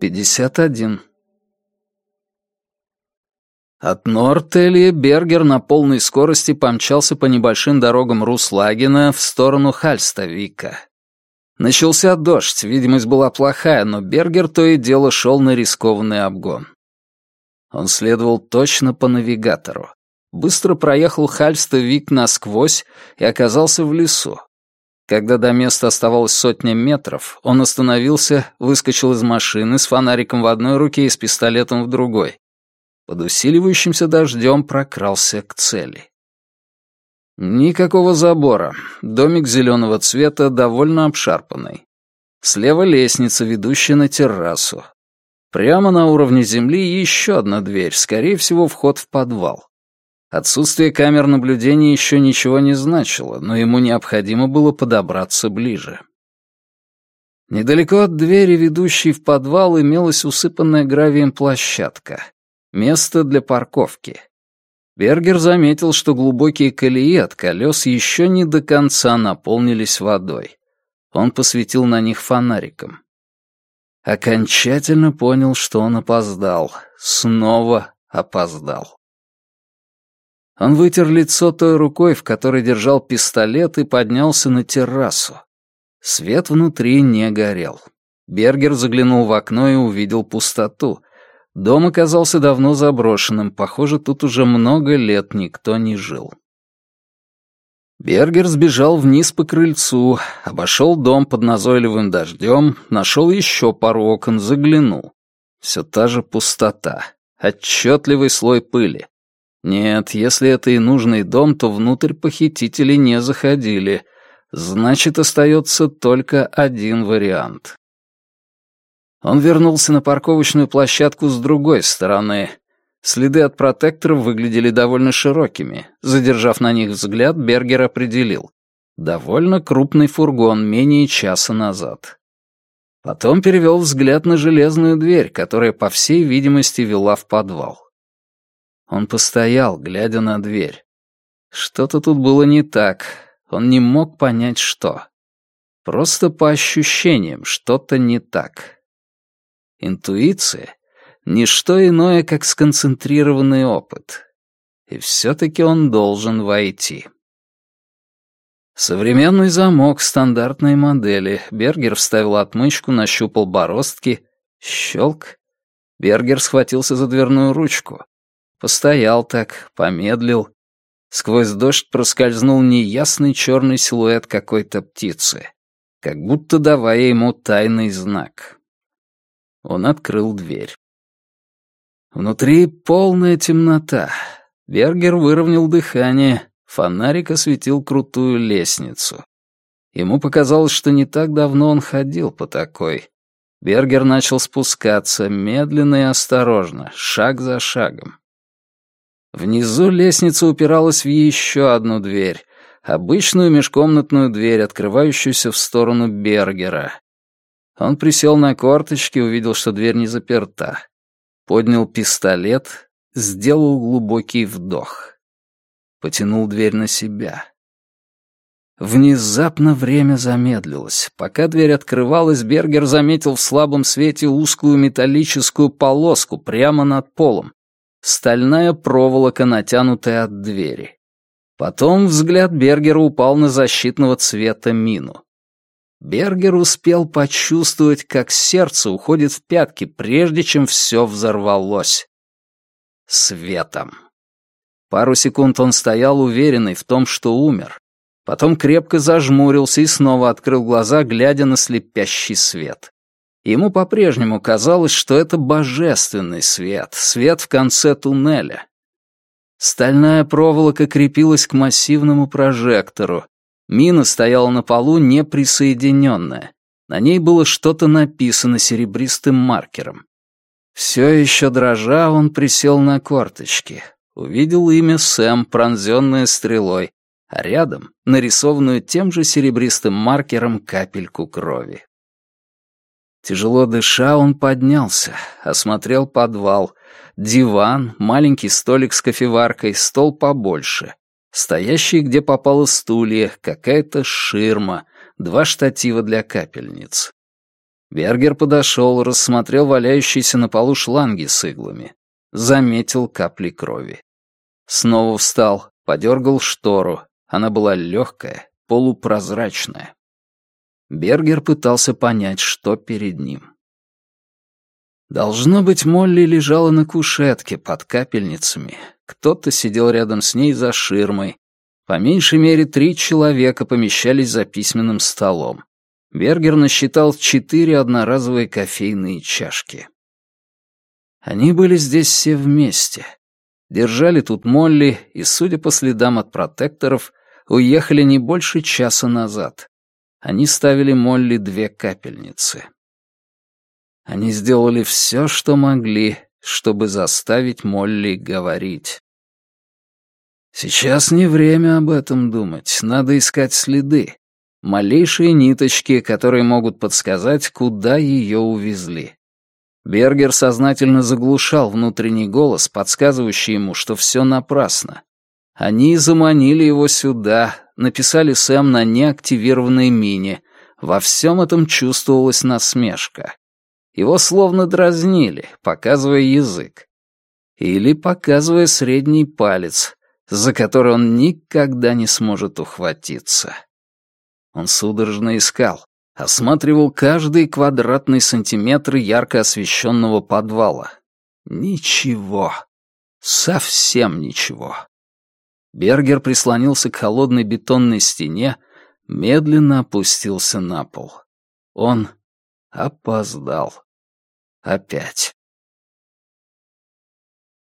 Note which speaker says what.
Speaker 1: Пятьдесят один. От Нортелье Бергер на полной скорости помчался по небольшим дорогам Руслагина в сторону Хальставика. Начался дождь, видимость была плохая, но Бергер то и дело шел на рискованный обгон. Он следовал точно по навигатору. Быстро проехал Хальставик насквозь и оказался в лесу. Когда до места оставалось сотня метров, он остановился, выскочил из машины с фонариком в одной руке и с пистолетом в другой под усиливающимся дождем прокрался к цели. Никакого забора, домик зеленого цвета, довольно обшарпанный. Слева лестница, ведущая на террасу. Прямо на уровне земли еще одна дверь, скорее всего, вход в подвал. Отсутствие камер наблюдения еще ничего не значило, но ему необходимо было подобраться ближе. Недалеко от двери, ведущей в подвал, имелась усыпанная гравием площадка. Место для парковки. Бергер заметил, что глубокие колеи от колес еще не до конца наполнились водой. Он посветил на них фонариком. Окончательно понял, что он опоздал. Снова опоздал. Он вытер лицо той рукой, в которой держал пистолет, и поднялся на террасу. Свет внутри не горел. Бергер заглянул в окно и увидел пустоту — Дом оказался давно заброшенным, похоже, тут уже много лет никто не жил. Бергер сбежал вниз по крыльцу, обошел дом под назойливым дождем, нашел еще пару окон, заглянул. Все та же пустота, отчетливый слой пыли. Нет, если это и нужный дом, то внутрь похитители не заходили. Значит, остается только один вариант. Он вернулся на парковочную площадку с другой стороны. Следы от протекторов выглядели довольно широкими. Задержав на них взгляд, Бергер определил. Довольно крупный фургон менее часа назад. Потом перевел взгляд на железную дверь, которая, по всей видимости, вела в подвал. Он постоял, глядя на дверь. Что-то тут было не так. Он не мог понять, что. Просто по ощущениям что-то не так. Интуиция — ничто иное, как сконцентрированный опыт. И все-таки он должен войти. Современный замок стандартной модели. Бергер вставил отмычку, нащупал бороздки. Щелк. Бергер схватился за дверную ручку. Постоял так, помедлил. Сквозь дождь проскользнул неясный черный силуэт какой-то птицы, как будто давая ему тайный знак. Он открыл дверь. Внутри полная темнота. Бергер выровнял дыхание, фонарик осветил крутую лестницу. Ему показалось, что не так давно он ходил по такой. Бергер начал спускаться, медленно и осторожно, шаг за шагом. Внизу лестница упиралась в еще одну дверь, обычную межкомнатную дверь, открывающуюся в сторону Бергера. Он присел на корточки, увидел, что дверь не заперта. Поднял пистолет, сделал глубокий вдох. Потянул дверь на себя. Внезапно время замедлилось. Пока дверь открывалась, Бергер заметил в слабом свете узкую металлическую полоску прямо над полом. Стальная проволока, натянутая от двери. Потом взгляд Бергера упал на защитного цвета мину. Бергер успел почувствовать, как сердце уходит в пятки, прежде чем все взорвалось. Светом. Пару секунд он стоял уверенный в том, что умер. Потом крепко зажмурился и снова открыл глаза, глядя на слепящий свет. Ему по-прежнему казалось, что это божественный свет, свет в конце туннеля. Стальная проволока крепилась к массивному прожектору, Мина стояла на полу неприсоединенная. На ней было что-то написано серебристым маркером. Все еще дрожа, он присел на корточки. Увидел имя Сэм, пронзенное стрелой, а рядом нарисованную тем же серебристым маркером капельку крови. Тяжело дыша, он поднялся, осмотрел подвал. Диван, маленький столик с кофеваркой, стол побольше. Стоящие, где попало стулья, какая-то ширма, два штатива для капельниц. Бергер подошел, рассмотрел валяющиеся на полу шланги с иглами. Заметил капли крови. Снова встал, подергал штору. Она была легкая, полупрозрачная. Бергер пытался понять, что перед ним. Должно быть, Молли лежала на кушетке под капельницами. Кто-то сидел рядом с ней за ширмой. По меньшей мере три человека помещались за письменным столом. Бергер насчитал четыре одноразовые кофейные чашки. Они были здесь все вместе. Держали тут Молли и, судя по следам от протекторов, уехали не больше часа назад. Они ставили Молли две капельницы. Они сделали все, что могли, чтобы заставить Молли говорить. Сейчас не время об этом думать, надо искать следы. Малейшие ниточки, которые могут подсказать, куда ее увезли. Бергер сознательно заглушал внутренний голос, подсказывающий ему, что все напрасно. Они заманили его сюда, написали Сэм на неактивированной мине. Во всем этом чувствовалась насмешка. Его словно дразнили, показывая язык. Или показывая средний палец, за который он никогда не сможет ухватиться. Он судорожно искал, осматривал каждый квадратный сантиметр ярко освещенного подвала. Ничего. Совсем ничего. Бергер прислонился к холодной бетонной стене, медленно опустился на пол. Он опоздал. Опять.